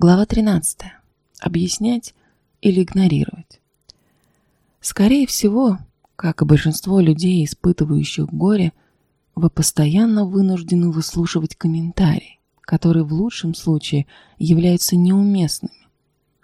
Глава 13. Объяснять или игнорировать. Скорее всего, как и большинство людей, испытывающих горе, вы постоянно вынуждены выслушивать комментарии, которые в лучшем случае являются неуместными,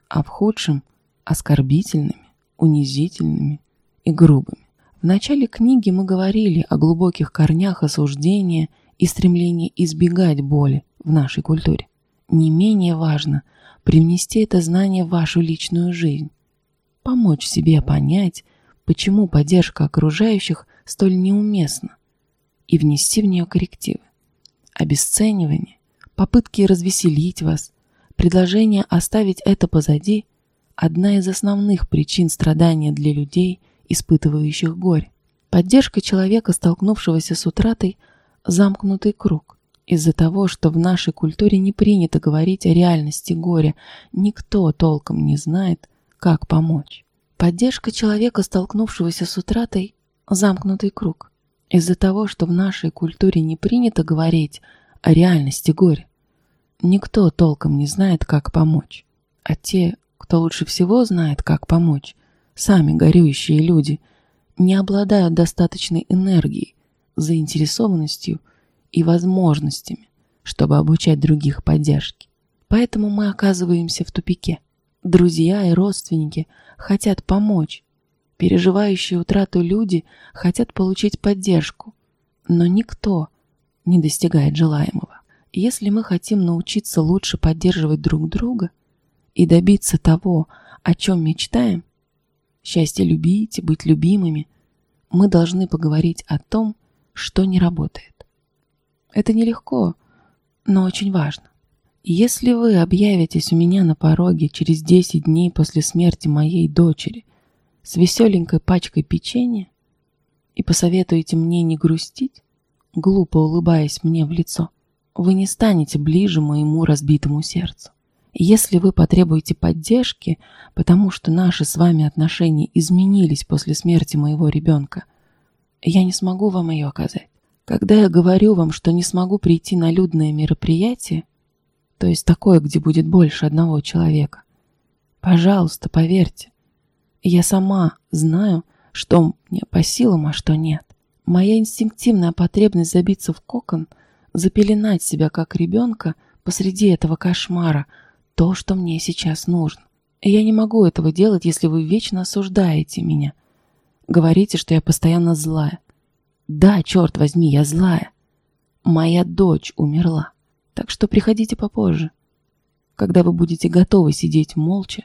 а в худшем – оскорбительными, унизительными и грубыми. В начале книги мы говорили о глубоких корнях осуждения и стремлении избегать боли в нашей культуре. Не менее важно привнести это знание в вашу личную жизнь, помочь себе понять, почему поддержка окружающих столь неуместна, и внести в нее коррективы. Обесценивание, попытки развеселить вас, предложение оставить это позади – одна из основных причин страдания для людей, испытывающих горе. Поддержка человека, столкнувшегося с утратой – замкнутый круг. Из-за того, что в нашей культуре не принято говорить о реальности горя, никто толком не знает, как помочь. Поддержка человека, столкнувшегося с утратой – замкнутый круг. Из-за того, что в нашей культуре не принято говорить о реальности горя, никто толком не знает, как помочь. А те, кто лучше всего знает, как помочь, сами горюющие люди, не обладают достаточной энергией, заинтересованностью и возможностями, чтобы обучать других поддержке. Поэтому мы оказываемся в тупике. Друзья и родственники хотят помочь. Переживающие утрату люди хотят получить поддержку. Но никто не достигает желаемого. Если мы хотим научиться лучше поддерживать друг друга и добиться того, о чем мечтаем, счастье любить и быть любимыми, мы должны поговорить о том, что не работает. Это нелегко, но очень важно. Если вы объявитесь у меня на пороге через 10 дней после смерти моей дочери с веселенькой пачкой печенья и посоветуете мне не грустить, глупо улыбаясь мне в лицо, вы не станете ближе моему разбитому сердцу. Если вы потребуете поддержки, потому что наши с вами отношения изменились после смерти моего ребенка, я не смогу вам ее оказать. Когда я говорю вам, что не смогу прийти на людное мероприятие, то есть такое, где будет больше одного человека. Пожалуйста, поверьте, я сама знаю, что мне по силам, а что нет. Моя инстинктивная потребность забиться в кокон, запеленать себя как ребенка посреди этого кошмара, то, что мне сейчас нужно. И я не могу этого делать, если вы вечно осуждаете меня. Говорите, что я постоянно злая. Да, черт возьми, я злая. Моя дочь умерла. Так что приходите попозже, когда вы будете готовы сидеть молча,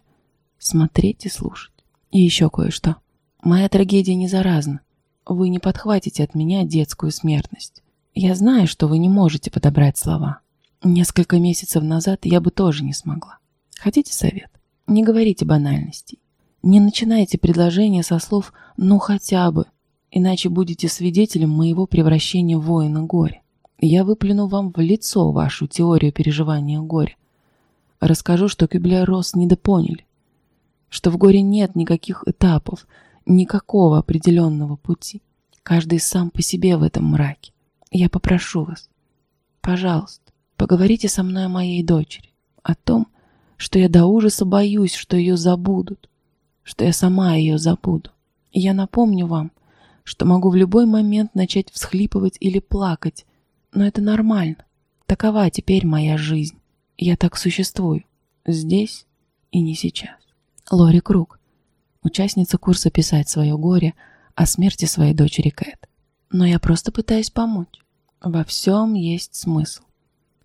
смотреть и слушать. И еще кое-что. Моя трагедия не заразна. Вы не подхватите от меня детскую смертность. Я знаю, что вы не можете подобрать слова. Несколько месяцев назад я бы тоже не смогла. Хотите совет? Не говорите банальностей. Не начинайте предложения со слов «ну хотя бы», иначе будете свидетелем моего превращения в воина горя. Я выплюну вам в лицо вашу теорию переживания горя. Расскажу, что Кюблер-Росс недопоняли, что в горе нет никаких этапов, никакого определенного пути. Каждый сам по себе в этом мраке. Я попрошу вас, пожалуйста, поговорите со мной о моей дочери, о том, что я до ужаса боюсь, что ее забудут, что я сама ее забуду. Я напомню вам, что могу в любой момент начать всхлипывать или плакать, но это нормально. Такова теперь моя жизнь. Я так существую. Здесь и не сейчас. Лори Круг. Участница курса «Писать свое горе» о смерти своей дочери Кэт. Но я просто пытаюсь помочь. Во всем есть смысл.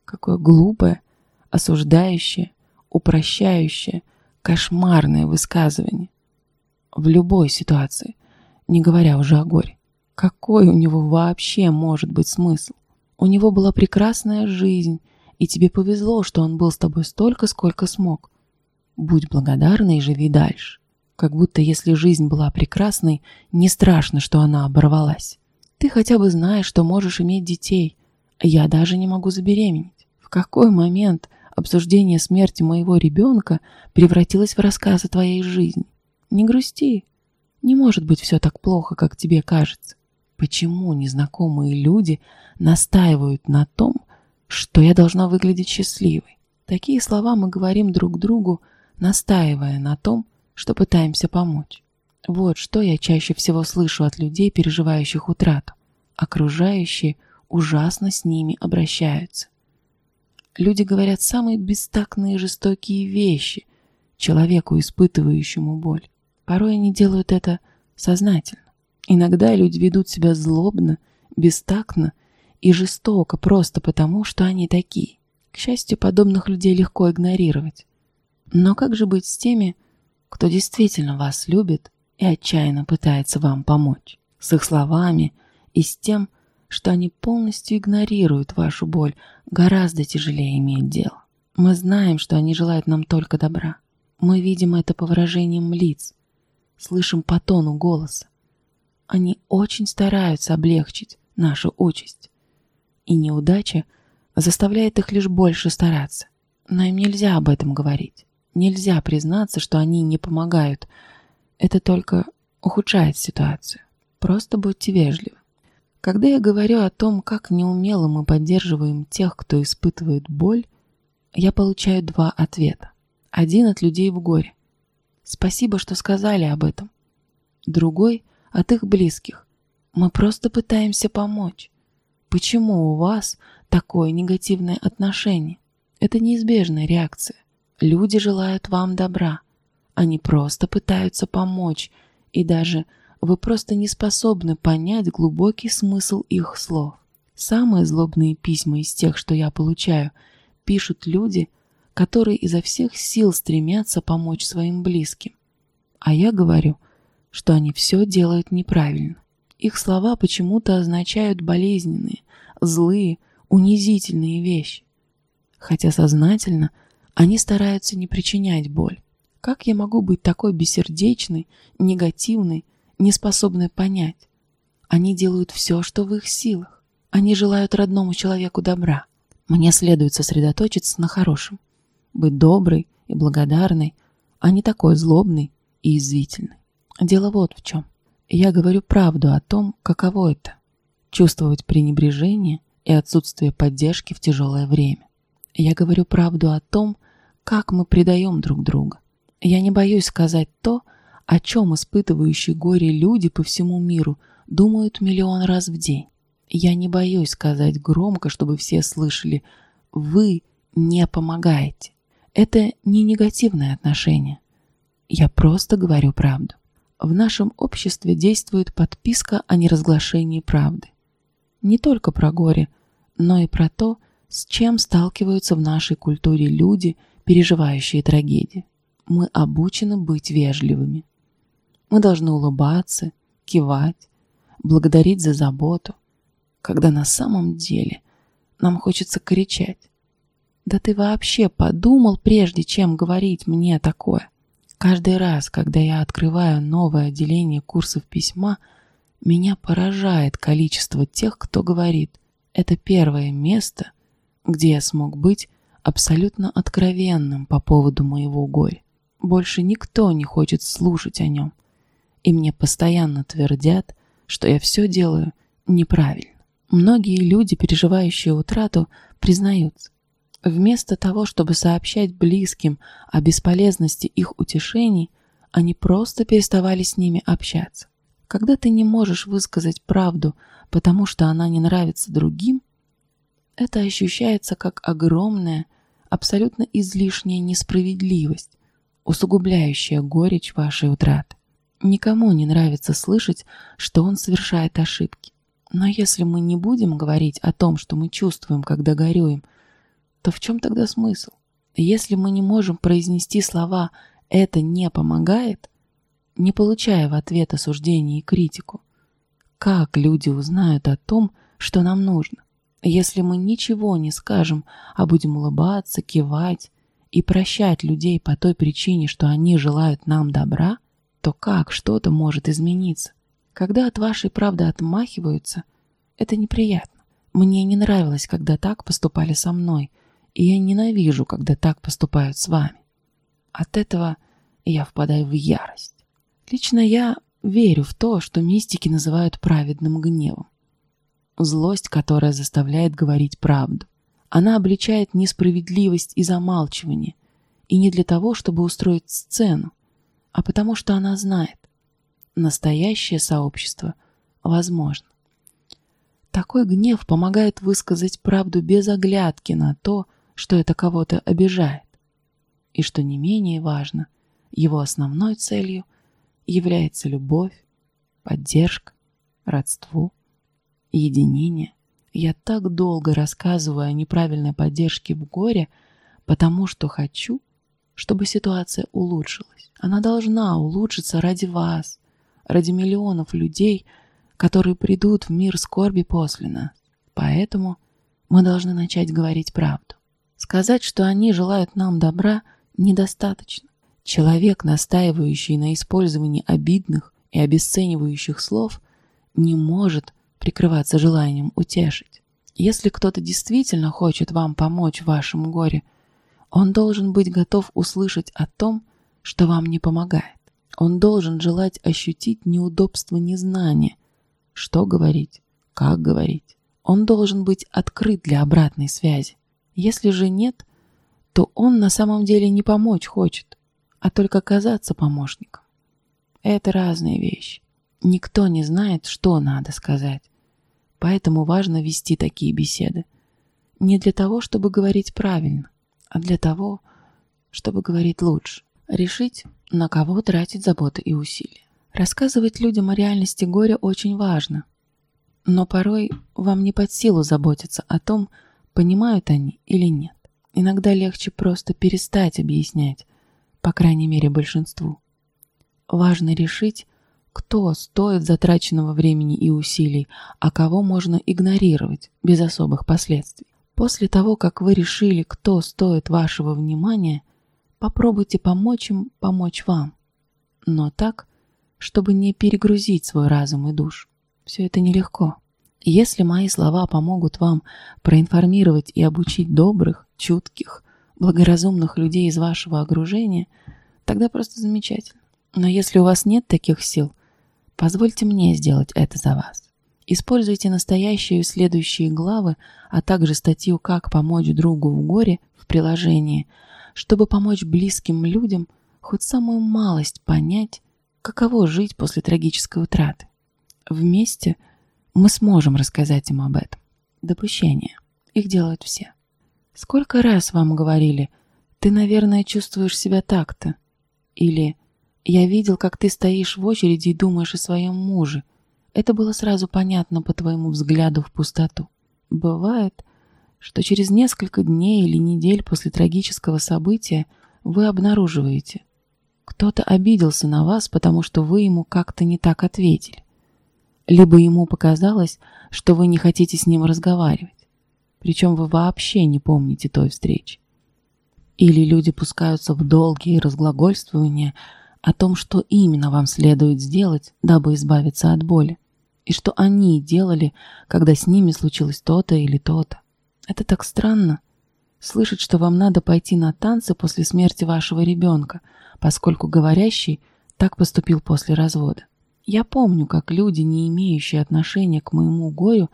Какое глупое, осуждающее, упрощающее, кошмарное высказывание. В любой ситуации, не говоря уже о горе. Какой у него вообще может быть смысл? У него была прекрасная жизнь, и тебе повезло, что он был с тобой столько, сколько смог. Будь благодарна и живи дальше. Как будто если жизнь была прекрасной, не страшно, что она оборвалась. Ты хотя бы знаешь, что можешь иметь детей. Я даже не могу забеременеть. В какой момент обсуждение смерти моего ребенка превратилось в рассказ о твоей жизни? Не грусти. Не может быть все так плохо, как тебе кажется. Почему незнакомые люди настаивают на том, что я должна выглядеть счастливой? Такие слова мы говорим друг другу, настаивая на том, что пытаемся помочь. Вот что я чаще всего слышу от людей, переживающих утрату. Окружающие ужасно с ними обращаются. Люди говорят самые бестактные и жестокие вещи человеку, испытывающему боль. Порой они делают это сознательно. Иногда люди ведут себя злобно, бестактно и жестоко просто потому, что они такие. К счастью, подобных людей легко игнорировать. Но как же быть с теми, кто действительно вас любит и отчаянно пытается вам помочь? С их словами и с тем, что они полностью игнорируют вашу боль, гораздо тяжелее иметь дело. Мы знаем, что они желают нам только добра. Мы видим это по выражениям лиц, слышим по тону голоса. Они очень стараются облегчить нашу участь. И неудача заставляет их лишь больше стараться. Но им нельзя об этом говорить. Нельзя признаться, что они не помогают. Это только ухудшает ситуацию. Просто будьте вежливы. Когда я говорю о том, как неумело мы поддерживаем тех, кто испытывает боль, я получаю два ответа. Один от людей в горе. Спасибо, что сказали об этом. Другой от их близких. Мы просто пытаемся помочь. Почему у вас такое негативное отношение? Это неизбежная реакция. Люди желают вам добра. Они просто пытаются помочь, и даже вы просто не способны понять глубокий смысл их слов. Самые злобные письма из тех, что я получаю, пишут люди, которые изо всех сил стремятся помочь своим близким. А я говорю, что они все делают неправильно. Их слова почему-то означают болезненные, злые, унизительные вещи. Хотя сознательно они стараются не причинять боль. Как я могу быть такой бессердечной, негативной, неспособной понять? Они делают все, что в их силах. Они желают родному человеку добра. Мне следует сосредоточиться на хорошем быть доброй и благодарной, а не такой злобной и извительной. Дело вот в чем. Я говорю правду о том, каково это – чувствовать пренебрежение и отсутствие поддержки в тяжелое время. Я говорю правду о том, как мы предаем друг друга. Я не боюсь сказать то, о чем испытывающие горе люди по всему миру думают миллион раз в день. Я не боюсь сказать громко, чтобы все слышали «Вы не помогаете». Это не негативное отношение. Я просто говорю правду. В нашем обществе действует подписка о неразглашении правды. Не только про горе, но и про то, с чем сталкиваются в нашей культуре люди, переживающие трагедии. Мы обучены быть вежливыми. Мы должны улыбаться, кивать, благодарить за заботу, когда на самом деле нам хочется кричать да ты вообще подумал, прежде чем говорить мне такое? Каждый раз, когда я открываю новое отделение курсов письма, меня поражает количество тех, кто говорит, это первое место, где я смог быть абсолютно откровенным по поводу моего горя. Больше никто не хочет слушать о нем, и мне постоянно твердят, что я все делаю неправильно. Многие люди, переживающие утрату, признаются, Вместо того, чтобы сообщать близким о бесполезности их утешений, они просто переставали с ними общаться. Когда ты не можешь высказать правду, потому что она не нравится другим, это ощущается как огромная, абсолютно излишняя несправедливость, усугубляющая горечь вашей утраты. Никому не нравится слышать, что он совершает ошибки. Но если мы не будем говорить о том, что мы чувствуем, когда горюем, то в чем тогда смысл? Если мы не можем произнести слова «это не помогает», не получая в ответ осуждение и критику, как люди узнают о том, что нам нужно? Если мы ничего не скажем, а будем улыбаться, кивать и прощать людей по той причине, что они желают нам добра, то как что-то может измениться? Когда от вашей правды отмахиваются, это неприятно. Мне не нравилось, когда так поступали со мной – и я ненавижу, когда так поступают с вами. От этого я впадаю в ярость. Лично я верю в то, что мистики называют праведным гневом. Злость, которая заставляет говорить правду. Она обличает несправедливость и замалчивание, и не для того, чтобы устроить сцену, а потому что она знает, настоящее сообщество возможно. Такой гнев помогает высказать правду без оглядки на то, что это кого-то обижает. И что не менее важно, его основной целью является любовь, поддержка, родство, единение. Я так долго рассказываю о неправильной поддержке в горе, потому что хочу, чтобы ситуация улучшилась. Она должна улучшиться ради вас, ради миллионов людей – которые придут в мир скорби после нас. Поэтому мы должны начать говорить правду. Сказать, что они желают нам добра, недостаточно. Человек, настаивающий на использовании обидных и обесценивающих слов, не может прикрываться желанием утешить. Если кто-то действительно хочет вам помочь в вашем горе, он должен быть готов услышать о том, что вам не помогает. Он должен желать ощутить неудобство незнания что говорить? Как говорить? Он должен быть открыт для обратной связи. Если же нет, то он на самом деле не помочь хочет, а только казаться помощником. Это разные вещи. Никто не знает, что надо сказать. Поэтому важно вести такие беседы. Не для того, чтобы говорить правильно, а для того, чтобы говорить лучше. Решить, на кого тратить заботы и усилия. Рассказывать людям о реальности горя очень важно. Но порой вам не под силу заботиться о том, понимают они или нет. Иногда легче просто перестать объяснять, по крайней мере большинству. Важно решить, кто стоит затраченного времени и усилий, а кого можно игнорировать без особых последствий. После того, как вы решили, кто стоит вашего внимания, попробуйте помочь им помочь вам. Но так, чтобы не перегрузить свой разум и душ. Все это нелегко. Если мои слова помогут вам проинформировать и обучить добрых, чутких, благоразумных людей из вашего окружения, тогда просто замечательно. Но если у вас нет таких сил, позвольте мне сделать это за вас. Используйте настоящие и следующие главы, а также статью «Как помочь другу в горе» в приложении, чтобы помочь близким людям хоть самую малость понять, каково жить после трагической утраты. Вместе мы сможем рассказать им об этом. Допущения. Их делают все. Сколько раз вам говорили, ты, наверное, чувствуешь себя так-то? Или я видел, как ты стоишь в очереди и думаешь о своем муже. Это было сразу понятно по твоему взгляду в пустоту. Бывает, что через несколько дней или недель после трагического события вы обнаруживаете, кто-то обиделся на вас, потому что вы ему как-то не так ответили. Либо ему показалось, что вы не хотите с ним разговаривать. Причем вы вообще не помните той встречи. Или люди пускаются в долгие разглагольствования о том, что именно вам следует сделать, дабы избавиться от боли, и что они делали, когда с ними случилось то-то или то-то. Это так странно. Слышать, что вам надо пойти на танцы после смерти вашего ребенка – поскольку говорящий так поступил после развода. Я помню, как люди, не имеющие отношения к моему горю,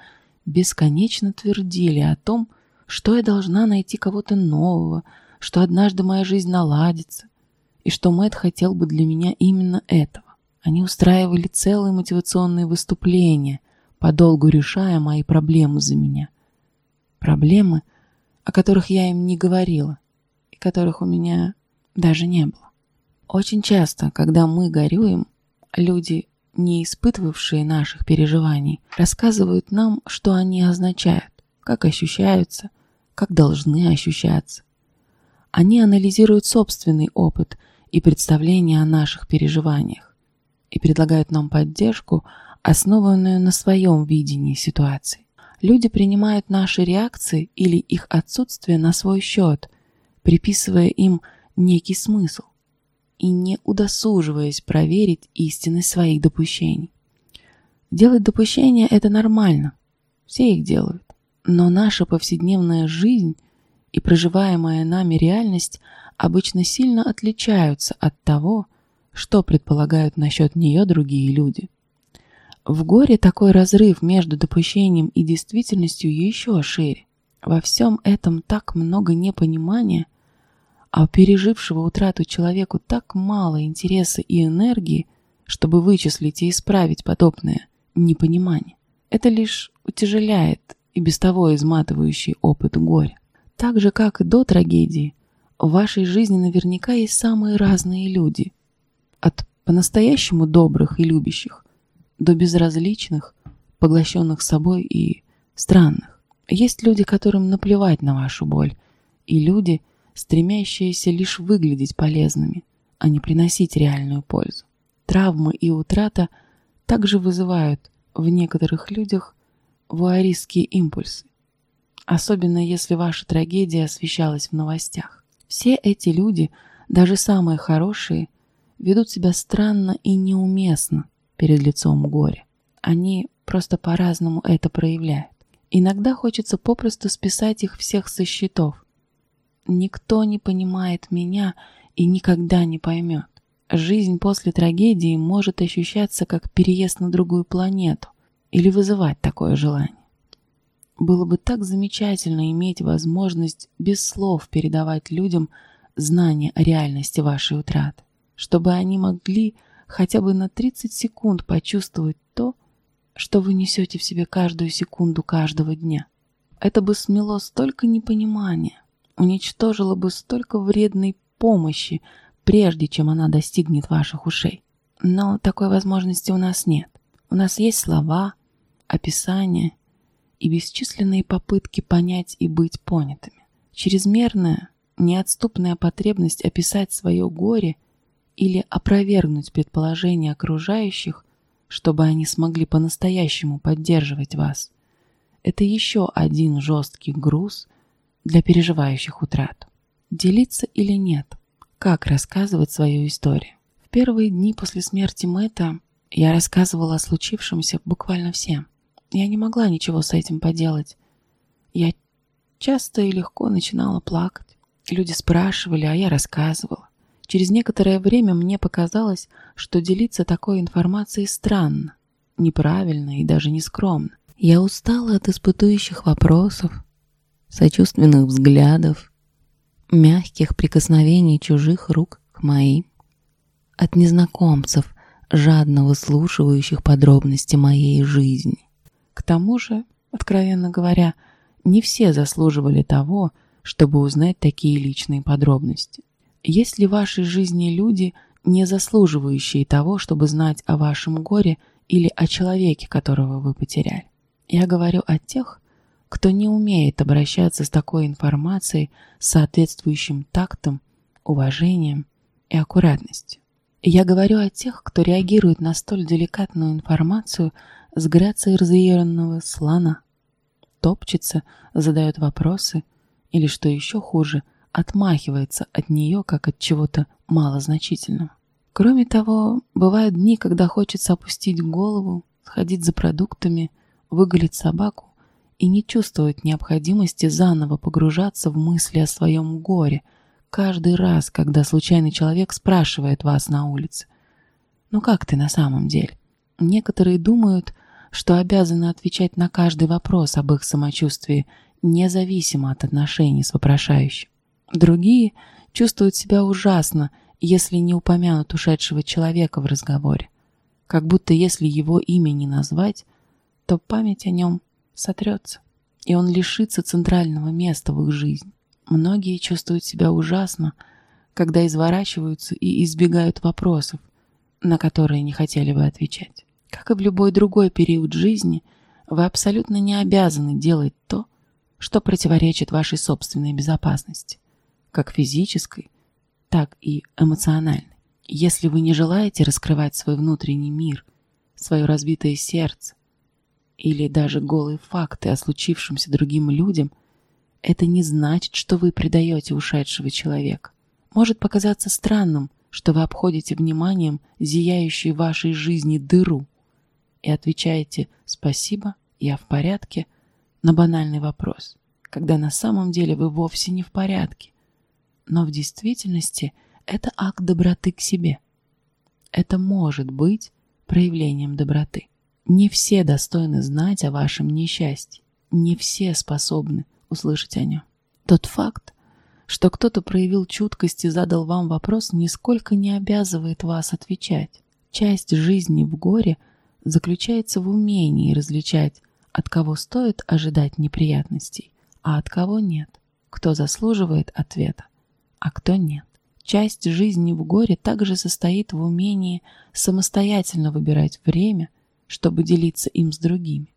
бесконечно твердили о том, что я должна найти кого-то нового, что однажды моя жизнь наладится, и что Мэтт хотел бы для меня именно этого. Они устраивали целые мотивационные выступления, подолгу решая мои проблемы за меня. Проблемы, о которых я им не говорила, и которых у меня даже не было. Очень часто, когда мы горюем, люди, не испытывавшие наших переживаний, рассказывают нам, что они означают, как ощущаются, как должны ощущаться. Они анализируют собственный опыт и представление о наших переживаниях и предлагают нам поддержку, основанную на своем видении ситуации. Люди принимают наши реакции или их отсутствие на свой счет, приписывая им некий смысл и не удосуживаясь проверить истинность своих допущений. Делать допущения – это нормально, все их делают. Но наша повседневная жизнь и проживаемая нами реальность обычно сильно отличаются от того, что предполагают насчет нее другие люди. В горе такой разрыв между допущением и действительностью еще шире. Во всем этом так много непонимания, а пережившего утрату человеку так мало интереса и энергии, чтобы вычислить и исправить подобное непонимание. Это лишь утяжеляет и без того изматывающий опыт горя. Так же, как и до трагедии, в вашей жизни наверняка есть самые разные люди. От по-настоящему добрых и любящих до безразличных, поглощенных собой и странных. Есть люди, которым наплевать на вашу боль, и люди, стремящиеся лишь выглядеть полезными, а не приносить реальную пользу. Травмы и утрата также вызывают в некоторых людях вуаристские импульсы, особенно если ваша трагедия освещалась в новостях. Все эти люди, даже самые хорошие, ведут себя странно и неуместно перед лицом горя. Они просто по-разному это проявляют. Иногда хочется попросту списать их всех со счетов. Никто не понимает меня и никогда не поймет. Жизнь после трагедии может ощущаться как переезд на другую планету или вызывать такое желание. Было бы так замечательно иметь возможность без слов передавать людям знания о реальности вашей утраты, чтобы они могли хотя бы на 30 секунд почувствовать то, что вы несете в себе каждую секунду каждого дня. Это бы смело столько непонимания, уничтожило бы столько вредной помощи, прежде чем она достигнет ваших ушей. Но такой возможности у нас нет. У нас есть слова, описания и бесчисленные попытки понять и быть понятыми. Чрезмерная, неотступная потребность описать свое горе или опровергнуть предположения окружающих, чтобы они смогли по-настоящему поддерживать вас, это еще один жесткий груз для переживающих утрату. Делиться или нет? как рассказывать свою историю. В первые дни после смерти Мэтта я рассказывала о случившемся буквально всем. Я не могла ничего с этим поделать. Я часто и легко начинала плакать. Люди спрашивали, а я рассказывала. Через некоторое время мне показалось, что делиться такой информацией странно, неправильно и даже нескромно. Я устала от испытующих вопросов, сочувственных взглядов мягких прикосновений чужих рук к моим, от незнакомцев, жадно выслушивающих подробности моей жизни. К тому же, откровенно говоря, не все заслуживали того, чтобы узнать такие личные подробности. Есть ли в вашей жизни люди, не заслуживающие того, чтобы знать о вашем горе или о человеке, которого вы потеряли? Я говорю о тех, кто не умеет обращаться с такой информацией с соответствующим тактом, уважением и аккуратностью. Я говорю о тех, кто реагирует на столь деликатную информацию с грацией разъяренного слона, топчется, задает вопросы или, что еще хуже, отмахивается от нее, как от чего-то малозначительного. Кроме того, бывают дни, когда хочется опустить голову, сходить за продуктами, выголить собаку и не чувствовать необходимости заново погружаться в мысли о своем горе каждый раз, когда случайный человек спрашивает вас на улице. «Ну как ты на самом деле?» Некоторые думают, что обязаны отвечать на каждый вопрос об их самочувствии, независимо от отношений с вопрошающим. Другие чувствуют себя ужасно, если не упомянут ушедшего человека в разговоре. Как будто если его имя не назвать, то память о нем сотрется, и он лишится центрального места в их жизни. Многие чувствуют себя ужасно, когда изворачиваются и избегают вопросов, на которые не хотели бы отвечать. Как и в любой другой период жизни, вы абсолютно не обязаны делать то, что противоречит вашей собственной безопасности, как физической, так и эмоциональной. Если вы не желаете раскрывать свой внутренний мир, свое разбитое сердце, или даже голые факты о случившемся другим людям, это не значит, что вы предаете ушедшего человека. Может показаться странным, что вы обходите вниманием зияющую в вашей жизни дыру и отвечаете «спасибо, я в порядке» на банальный вопрос, когда на самом деле вы вовсе не в порядке. Но в действительности это акт доброты к себе. Это может быть проявлением доброты. Не все достойны знать о вашем несчастье. Не все способны услышать о нем. Тот факт, что кто-то проявил чуткость и задал вам вопрос, нисколько не обязывает вас отвечать. Часть жизни в горе заключается в умении различать, от кого стоит ожидать неприятностей, а от кого нет, кто заслуживает ответа, а кто нет. Часть жизни в горе также состоит в умении самостоятельно выбирать время, чтобы делиться им с другими.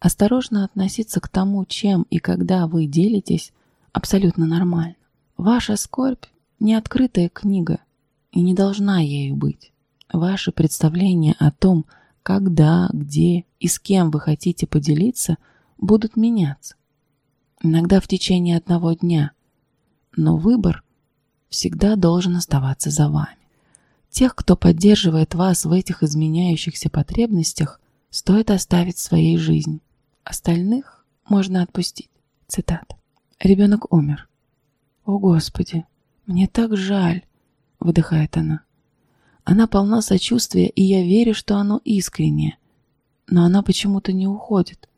Осторожно относиться к тому, чем и когда вы делитесь, абсолютно нормально. Ваша скорбь – не открытая книга и не должна ею быть. Ваши представления о том, когда, где и с кем вы хотите поделиться, будут меняться. Иногда в течение одного дня. Но выбор всегда должен оставаться за вами. Тех, кто поддерживает вас в этих изменяющихся потребностях, стоит оставить своей жизни. Остальных можно отпустить. Цитата. Ребенок умер. «О, Господи, мне так жаль!» — выдыхает она. Она полна сочувствия, и я верю, что оно искреннее. Но она почему-то не уходит.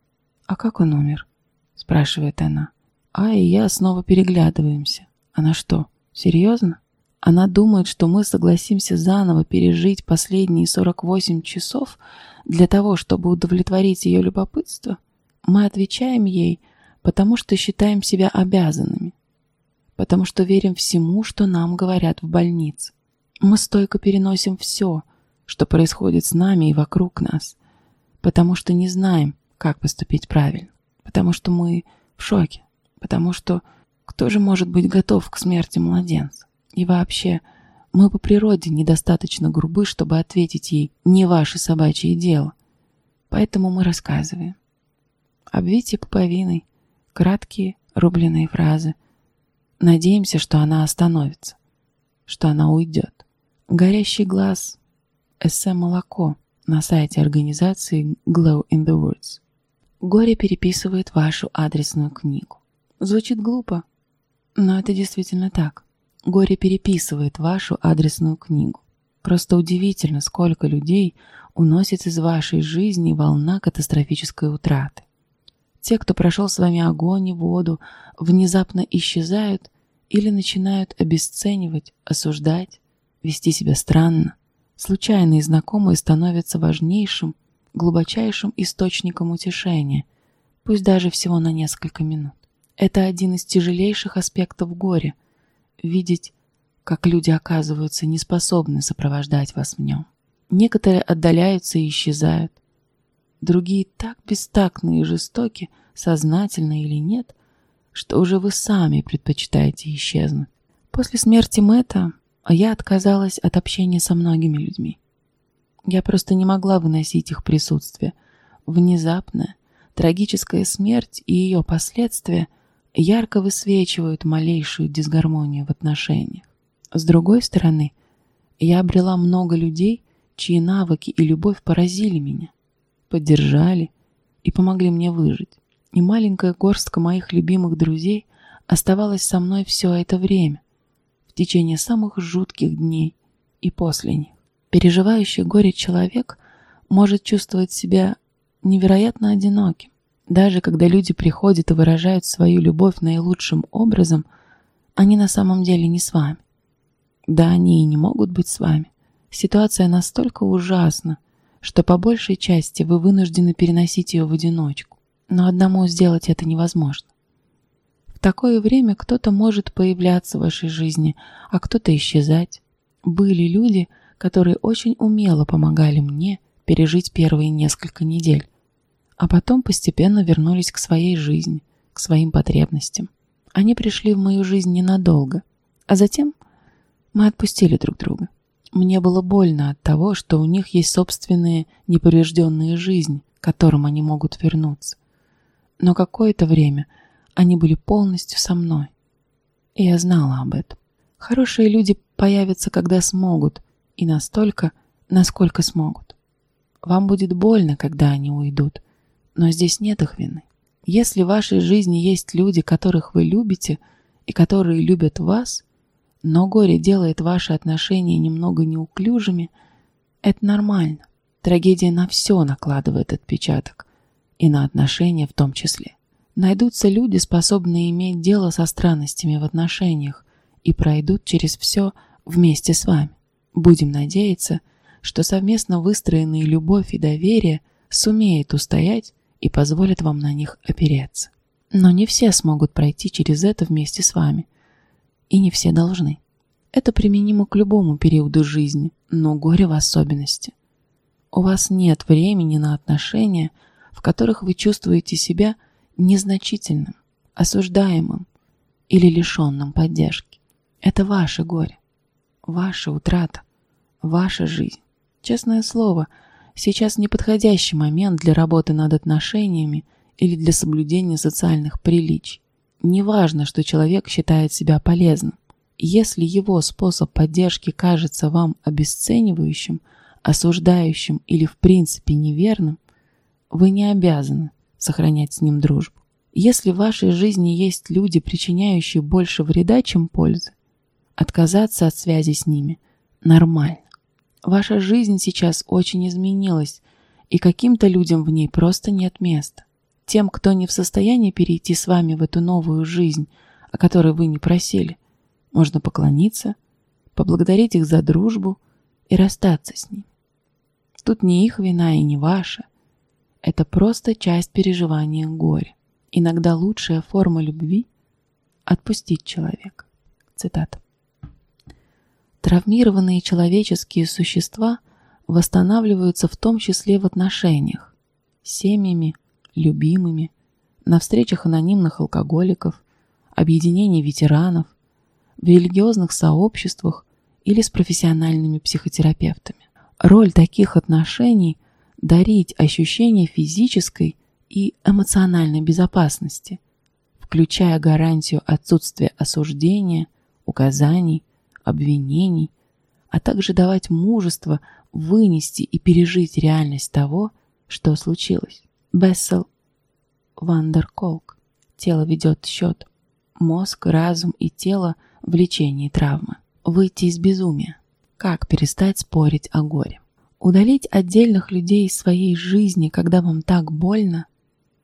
«А как он умер?» — спрашивает она. А и я снова переглядываемся. Она что, серьезно? Она думает, что мы согласимся заново пережить последние 48 часов для того, чтобы удовлетворить ее любопытство? Мы отвечаем ей, потому что считаем себя обязанными, потому что верим всему, что нам говорят в больнице. Мы стойко переносим все, что происходит с нами и вокруг нас, потому что не знаем, как поступить правильно, потому что мы в шоке, потому что кто же может быть готов к смерти младенца? И вообще, мы по природе недостаточно грубы, чтобы ответить ей «не ваше собачье дело». Поэтому мы рассказываем. Обвите пуповиной, краткие рубленые фразы. Надеемся, что она остановится, что она уйдет. Горящий глаз. Эссе «Молоко» на сайте организации Glow in the Woods. Горе переписывает вашу адресную книгу. Звучит глупо, но это действительно так. Горе переписывает вашу адресную книгу. Просто удивительно, сколько людей уносит из вашей жизни волна катастрофической утраты. Те, кто прошел с вами огонь и воду, внезапно исчезают или начинают обесценивать, осуждать, вести себя странно. Случайные знакомые становятся важнейшим, глубочайшим источником утешения, пусть даже всего на несколько минут. Это один из тяжелейших аспектов горя – видеть, как люди оказываются неспособны сопровождать вас в нем. Некоторые отдаляются и исчезают, Другие так бестактны и жестоки, сознательно или нет, что уже вы сами предпочитаете исчезнуть. После смерти Мэтта я отказалась от общения со многими людьми. Я просто не могла выносить их присутствие. Внезапная, трагическая смерть и ее последствия ярко высвечивают малейшую дисгармонию в отношениях. С другой стороны, я обрела много людей, чьи навыки и любовь поразили меня поддержали и помогли мне выжить. И маленькая горстка моих любимых друзей оставалась со мной все это время, в течение самых жутких дней и после них. Переживающий горе человек может чувствовать себя невероятно одиноким. Даже когда люди приходят и выражают свою любовь наилучшим образом, они на самом деле не с вами. Да, они и не могут быть с вами. Ситуация настолько ужасна, что по большей части вы вынуждены переносить ее в одиночку, но одному сделать это невозможно. В такое время кто-то может появляться в вашей жизни, а кто-то исчезать. Были люди, которые очень умело помогали мне пережить первые несколько недель, а потом постепенно вернулись к своей жизни, к своим потребностям. Они пришли в мою жизнь ненадолго, а затем мы отпустили друг друга. Мне было больно от того, что у них есть собственные неповрежденные жизни, к которым они могут вернуться. Но какое-то время они были полностью со мной. И я знала об этом. Хорошие люди появятся, когда смогут, и настолько, насколько смогут. Вам будет больно, когда они уйдут, но здесь нет их вины. Если в вашей жизни есть люди, которых вы любите и которые любят вас – но горе делает ваши отношения немного неуклюжими, это нормально. Трагедия на все накладывает отпечаток, и на отношения в том числе. Найдутся люди, способные иметь дело со странностями в отношениях и пройдут через все вместе с вами. Будем надеяться, что совместно выстроенные любовь и доверие сумеют устоять и позволят вам на них опереться. Но не все смогут пройти через это вместе с вами. И не все должны. Это применимо к любому периоду жизни, но горе в особенности. У вас нет времени на отношения, в которых вы чувствуете себя незначительным, осуждаемым или лишенным поддержки. Это ваше горе, ваша утрата, ваша жизнь. Честное слово, сейчас неподходящий момент для работы над отношениями или для соблюдения социальных приличий. Неважно, что человек считает себя полезным. Если его способ поддержки кажется вам обесценивающим, осуждающим или в принципе неверным, вы не обязаны сохранять с ним дружбу. Если в вашей жизни есть люди, причиняющие больше вреда, чем пользы, отказаться от связи с ними нормально. Ваша жизнь сейчас очень изменилась, и каким-то людям в ней просто нет места. Тем, кто не в состоянии перейти с вами в эту новую жизнь, о которой вы не просили, можно поклониться, поблагодарить их за дружбу и расстаться с ними. Тут не их вина и не ваша. Это просто часть переживания горя. Иногда лучшая форма любви – отпустить человека. Цитата. Травмированные человеческие существа восстанавливаются в том числе в отношениях семьями, любимыми, на встречах анонимных алкоголиков, объединении ветеранов, в религиозных сообществах или с профессиональными психотерапевтами. Роль таких отношений – дарить ощущение физической и эмоциональной безопасности, включая гарантию отсутствия осуждения, указаний, обвинений, а также давать мужество вынести и пережить реальность того, что случилось. Бессел Вандерколк. Тело ведет счет. Мозг, разум и тело в лечении травмы. Выйти из безумия. Как перестать спорить о горе. Удалить отдельных людей из своей жизни, когда вам так больно,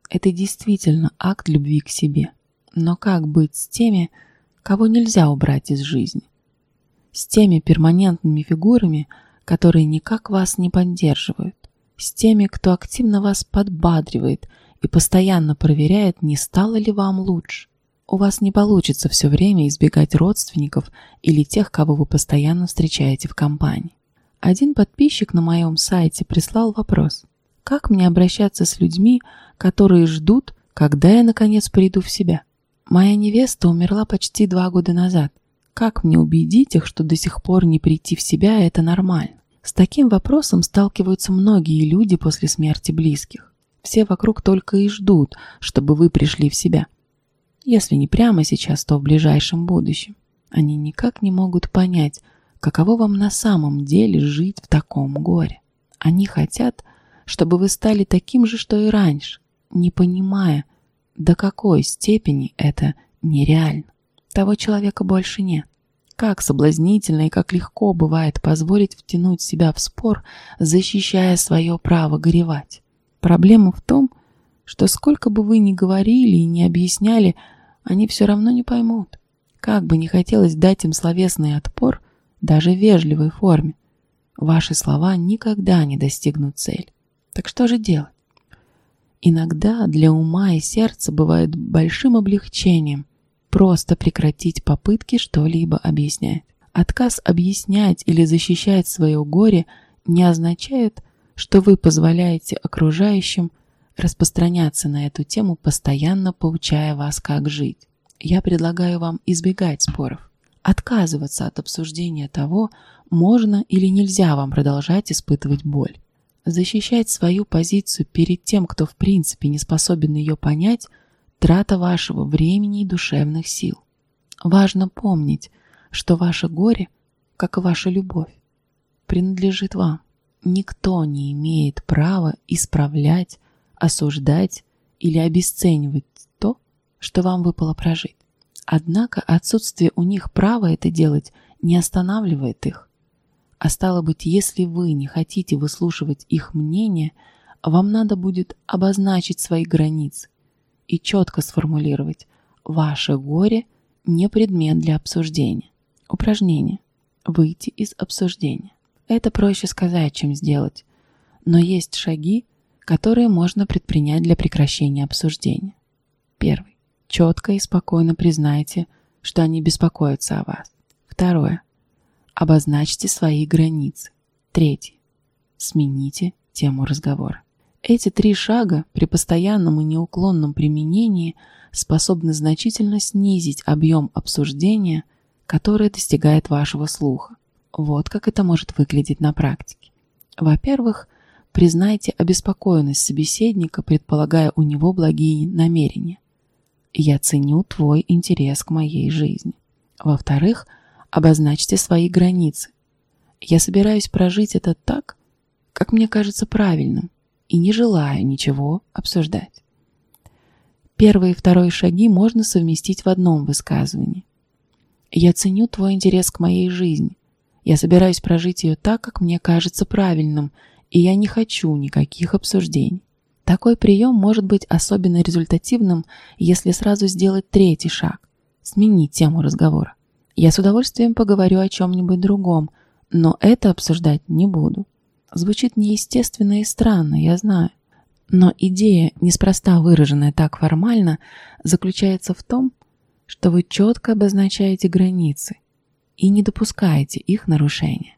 это действительно акт любви к себе. Но как быть с теми, кого нельзя убрать из жизни? С теми перманентными фигурами, которые никак вас не поддерживают, с теми, кто активно вас подбадривает и постоянно проверяет, не стало ли вам лучше. У вас не получится все время избегать родственников или тех, кого вы постоянно встречаете в компании. Один подписчик на моем сайте прислал вопрос. Как мне обращаться с людьми, которые ждут, когда я наконец приду в себя? Моя невеста умерла почти два года назад – как мне убедить их, что до сих пор не прийти в себя – это нормально? С таким вопросом сталкиваются многие люди после смерти близких. Все вокруг только и ждут, чтобы вы пришли в себя. Если не прямо сейчас, то в ближайшем будущем. Они никак не могут понять, каково вам на самом деле жить в таком горе. Они хотят, чтобы вы стали таким же, что и раньше, не понимая, до какой степени это нереально. Того человека больше нет. Как соблазнительно и как легко бывает позволить втянуть себя в спор, защищая свое право горевать. Проблема в том, что сколько бы вы ни говорили и ни объясняли, они все равно не поймут. Как бы не хотелось дать им словесный отпор, даже в вежливой форме, ваши слова никогда не достигнут цели. Так что же делать? Иногда для ума и сердца бывает большим облегчением просто прекратить попытки что-либо объяснять. Отказ объяснять или защищать свое горе не означает, что вы позволяете окружающим распространяться на эту тему, постоянно поучая вас, как жить. Я предлагаю вам избегать споров, отказываться от обсуждения того, можно или нельзя вам продолжать испытывать боль. Защищать свою позицию перед тем, кто в принципе не способен ее понять – трата вашего времени и душевных сил. Важно помнить, что ваше горе, как и ваша любовь, принадлежит вам. Никто не имеет права исправлять, осуждать или обесценивать то, что вам выпало прожить. Однако отсутствие у них права это делать не останавливает их. А стало быть, если вы не хотите выслушивать их мнение, вам надо будет обозначить свои границы и четко сформулировать «Ваше горе не предмет для обсуждения». Упражнение. Выйти из обсуждения. Это проще сказать, чем сделать. Но есть шаги, которые можно предпринять для прекращения обсуждения. Первый. Четко и спокойно признайте, что они беспокоятся о вас. Второе. Обозначьте свои границы. Третье. Смените тему разговора. Эти три шага при постоянном и неуклонном применении способны значительно снизить объем обсуждения, которое достигает вашего слуха. Вот как это может выглядеть на практике. Во-первых, признайте обеспокоенность собеседника, предполагая у него благие намерения. Я ценю твой интерес к моей жизни. Во-вторых, обозначьте свои границы. Я собираюсь прожить это так, как мне кажется правильным, и не желаю ничего обсуждать. Первый и второй шаги можно совместить в одном высказывании. Я ценю твой интерес к моей жизни. Я собираюсь прожить ее так, как мне кажется правильным, и я не хочу никаких обсуждений. Такой прием может быть особенно результативным, если сразу сделать третий шаг – сменить тему разговора. Я с удовольствием поговорю о чем-нибудь другом, но это обсуждать не буду. Звучит неестественно и странно, я знаю. Но идея, неспроста выраженная так формально, заключается в том, что вы четко обозначаете границы и не допускаете их нарушения.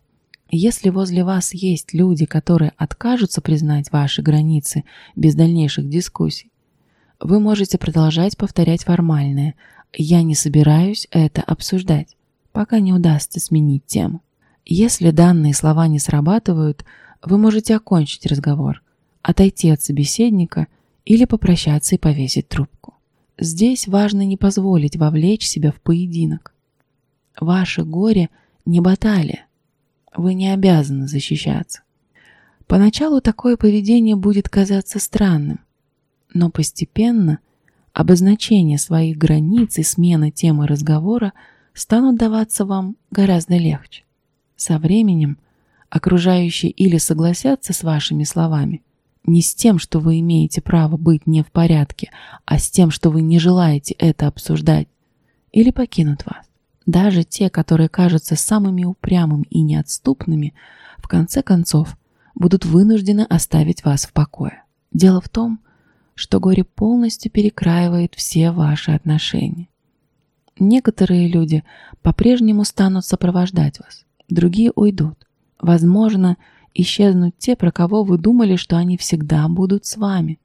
Если возле вас есть люди, которые откажутся признать ваши границы без дальнейших дискуссий, вы можете продолжать повторять формальное «я не собираюсь это обсуждать», пока не удастся сменить тему. Если данные слова не срабатывают, вы можете окончить разговор, отойти от собеседника или попрощаться и повесить трубку. Здесь важно не позволить вовлечь себя в поединок. Ваше горе не баталия. Вы не обязаны защищаться. Поначалу такое поведение будет казаться странным, но постепенно обозначение своих границ и смена темы разговора станут даваться вам гораздо легче. Со временем окружающие или согласятся с вашими словами, не с тем, что вы имеете право быть не в порядке, а с тем, что вы не желаете это обсуждать, или покинут вас. Даже те, которые кажутся самыми упрямыми и неотступными, в конце концов будут вынуждены оставить вас в покое. Дело в том, что горе полностью перекраивает все ваши отношения. Некоторые люди по-прежнему станут сопровождать вас, другие уйдут. Возможно, исчезнут те, про кого вы думали, что они всегда будут с вами.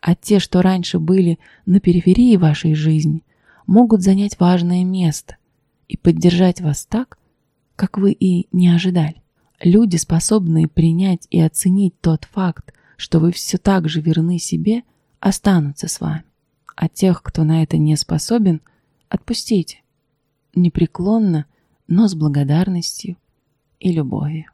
А те, что раньше были на периферии вашей жизни, могут занять важное место и поддержать вас так, как вы и не ожидали. Люди, способные принять и оценить тот факт, что вы все так же верны себе, останутся с вами. А тех, кто на это не способен, отпустите. Непреклонно, но с благодарностью и любовью.